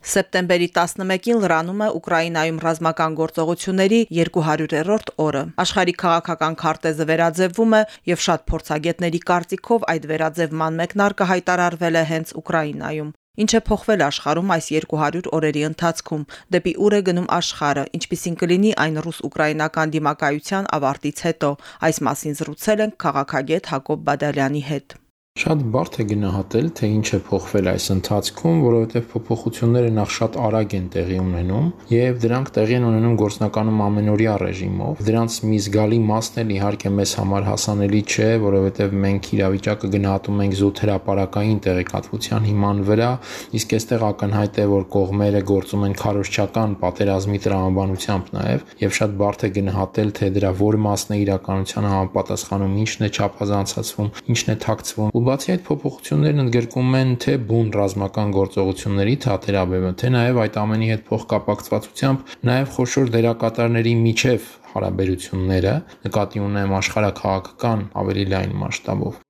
Սեպտեմբերի 11-ին լրանում է Ուկրաինայում ռազմական գործողությունների 200-րդ օրը։ Աշխարհի քաղաքական քարտեզը վերաձևվում է եւ շատ փորձագետների կարծիքով այդ վերաձևման մեկնարկը հայտարարվել է հենց Ուկրաինայում։ Ինչ է փոխվել աշխարհում այս 200 օրերի ընթացքում, դեպի ուր է գնում աշխարհը, ինչպիսին կլինի այն ռուս-ուկրաինական դիմակայության ավարտից հետո։ Այս մասին զրուցել ենք քաղաքագետ Հակոբ Բադալյանի հետ։ Շատ բարդ է գնահատել, թե ինչ է փոխվել այս ընթացքում, որովհետև փոփոխությունները նախ շատ արագ են տեղի ունենում եւ դրանք տեղի են ունենում գործնականում ամենօրյա ռեժիմով։ Դրանց մի զգալի մասն էլ իհարկե մեզ համար հասանելի չէ, որովհետև մենք իրավիճակը գնահատում ենք զուտ հրաապարակային տեղեկատվության հիման վրա, իսկ այստեղ ակնհայտ է, որ կողմերը գործում են քարոշչական պատերազմի տրամաբանությամբ նաեւ եւ շատ բարդ է գնահատել, թե դրա որ մասն է իրականությանը համապատասխանում, ինչն է չափազանցացվում, ինչն է թաքցվում ու բացի այդ փոփոխություններն ընդգրկում են թե բուն ռազմական գործողությունների թատերաբեմը, թե նաև այդ ամենի հետ փոխկապակցվածությամբ նաև խոշոր դերակատարների միջև հարաբերությունները, նկատի ունեմ աշխարհակաղակական ավելի լայն մասշտաբով։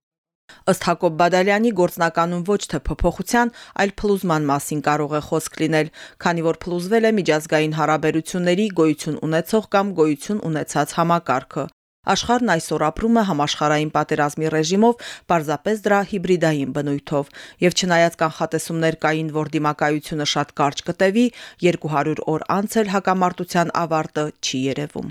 Ըստ Հակոբ Բադալյանի գործնականում ոչ թե փոփոխության, այլ փլուզման մասին կարող է խոսք լինել, քանի որ փլուզվել է միջազգային հարաբերությունների գոյություն ունեցող կամ գոյություն ունեցած համակարգը։ Աշխարհն այսօր ապրում է համաշխարհային պատերազմի ռեժիմով, պարզապես դրա հիբրիդային բնույթով, եւ չնայած կանխատեսումներ կային, որ դիմակայությունը շատ կարճ կտևի, 200 օր անց էլ հակամարտության ավարտը չի երևում։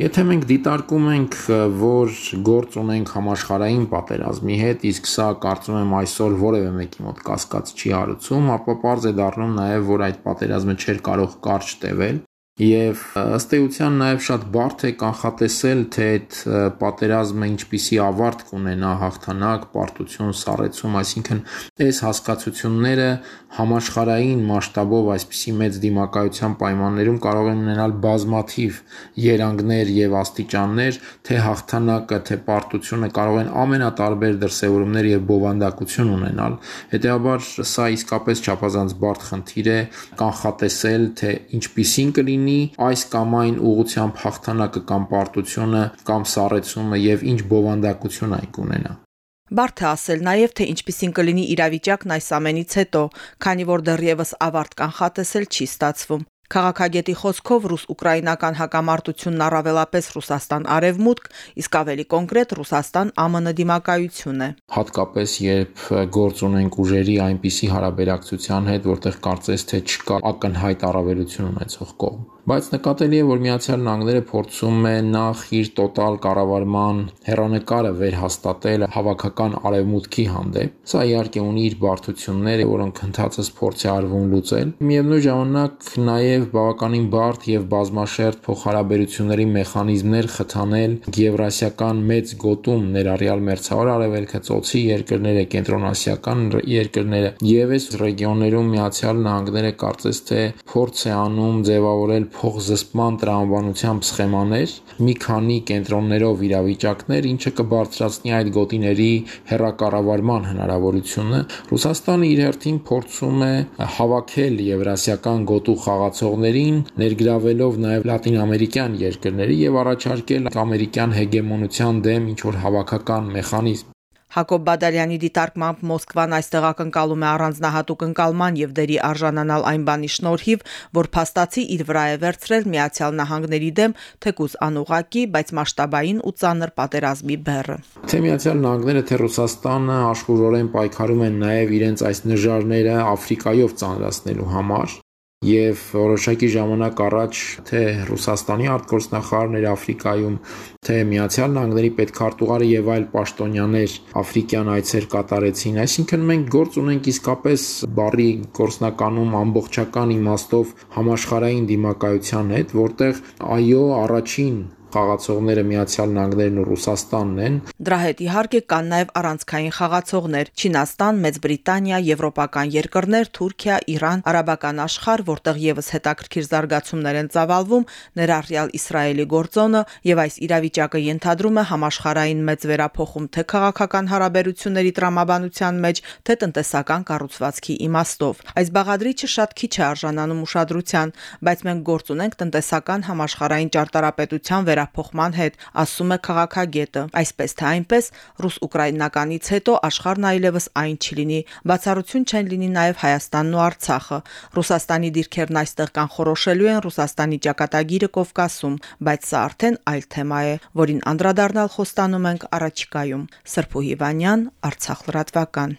Եթե մենք դիտարկում ենք, որ գործ ունենք համաշխարային պատերազմի հետ, իսկ սա կարծում եմ այսօր որևէ մեկի մոտ կասկած չի հարուցում, ապա པարզ է դառնում նաև, որ այդ պատերազմը չէր կարող կարճ տևել Եվ ըստ էության նաև շատ բարդ է կանխատեսել, թե այդ պատերազմը ինչպիսի ավարտ կունենա հաղթանակ, պարտություն, սառեցում, այսինքն այս հասկացությունները համաշխարային մասշտաբով այսպիսի մեծ դիմակայության պայմաններում կարող են ունենալ բազմաթիվ երանգներ եւ աստիճաններ, թե հաղթանակը, թե պարտությունը կարող են ամենատարբեր դրսևորումներ եւ բովանդակություն ունենալ։ Հետեւաբար սա իսկապես չափազանց բարդ խնդիր է կանխատեսել, թե ինչպիսին կլինի լինի այս կամ այն ուղությամբ հաղթանակը կամ պարտությունը կամ սառեցումը եւ ինչ բովանդակություն այն կունենա։ Բարդ է ասել նաև թե ինչպիսին կլինի իրավիճակն այս ամենից հետո, քանի որ դեռևս ավարտ կանխատեսել չի ստացվում։ Քաղաքագետի խոսքով ռուս-ուկրաինական հակամարտությունն առավելապես Ռուսաստան արևմուտք, իսկ ավելի կոնկրետ Ռուսաստան ԱՄՆ դիմակայություն է։ Հատկապես երբ գործ ունենք ուժերի այնպիսի հարաբերակցության հետ, որտեղ կարծես թե չկա ակնհայտ առավելություն ունեցող կողմ։ Բայց նկատելի է, որ Միացյալ Նահանգները փորձում է նախ իր տոտալ կառավարման հերանեկարը վերհաստատել հավաքական արևմուտքի հանդեպ։ Սա իհարկե ունի իր բարդությունները, որոնք ընդհանրապես փորձ է արվում լուծել։ Միևնույն ժամանակ նաև բավականին բարդ եւ բազմաշերտ փոխհարաբերությունների մեխանիզմներ խթանել Եվրասիական մեծ գոտում ներառյալ Մերձավոր Արևելքը, Ծոցի երկրները, Կենտրոնասիական երկրները եւ այս ռեգիոններում Միացյալ Նահանգները կարծես թե փորձ է անում ձևավորել փոխզսպման տրամաբանությամբ սխեմաներ, մի քանի կենտրոններով իրավիճակներ, ինչը կբարձրացնի այդ գոտիների հերակառավարման հնարավորությունը։ Ռուսաստանը իր հերթին փորձում է հավաքել եվրասիական գոտու խաղացողներին, ներգրավելով նաև լատինամերիկյան երկրների եւ առաջարկել ամերիկյան հեգեմոնության դեմ ինչ որ հավաքական մեխանիզմ։ Հակոբ Բադալյանի դիտարկմամբ Մոսկվան այստեղ ակնկալում է առանձնահատուկ ընկալման եւ դերի արժանանալ այն բանի շնորհիվ, որ փաստացի իր վրա է վերցրել Միացյալ Նահանգների դեմ թեկուզ անուղակի, բայց մասշտաբային ու ծանր պատերազմի բեռը։ Թե Միացյալ Նահանգները, թե Ռուսաստանը աշխուժորեն պայքարում են նաեւ իրենց այս նժարները Աֆրիկայով ծանրացնելու համար, եւ որոշակի ժամանակ առաջ թե Ռուսաստանի արտգործնախարարներ Աֆրիկայում, թե Միացյալ Նահանգների պետքարտուղարը եւ այլ պաշտոնյաներ աֆրիկյան այցեր կատարեցին, այսինքն մենք գործ ունենք իսկապես բարի գործնականում ամբողջական իմաստով համաշխարային դիմակայության հետ, որտեղ այո, առաջին խաղացողները Միացյալ Նահանգներն ու Ռուսաստանն են։ Դրա հետ իհարկե կան նաև առանցքային խաղացողներ՝ Չինաստան, Մեծ Բրիտանիա, եվրոպական երկրներ, Թուրքիա, Իրան, արաբական աշխարհ, որտեղ եւս հետաքրքիր զարգացումներ են ծավալվում, ներառյալ Իսրայելի գործոնը, եւ այս իրավիճակը ենթադրում է համաշխարային մեծ վերափոխում թե քաղաքական հարաբերությունների տրամաբանության մեջ, թե տնտեսական կառուցվածքի իմաստով։ Այս բաղադրիչը շատ քիչ է արժանանում ուշադրության, բայց մենք գործ ունենք տնտեսական համաշխարային ճարտարապետության վրա վերափոխման հետ, ասում է քաղաքագետը։ Այսպես թե այնպես, ռուս-ուկրաինականից հետո աշխարհն այլևս այն չլինի։ Բացառություն չեն լինի նաև Հայաստանն ու Արցախը։ Ռուսաստանի դիրքերն այստեղ կանխորոշելու են Ռուսաստանի ճակատագիրը Կովկասում, բայց սա արդեն այլ թեմա է, որին անդրադառնալ խոստանում ենք առաջիկայում։ Սրփու Հիվանյան, Արցախ լրատվական։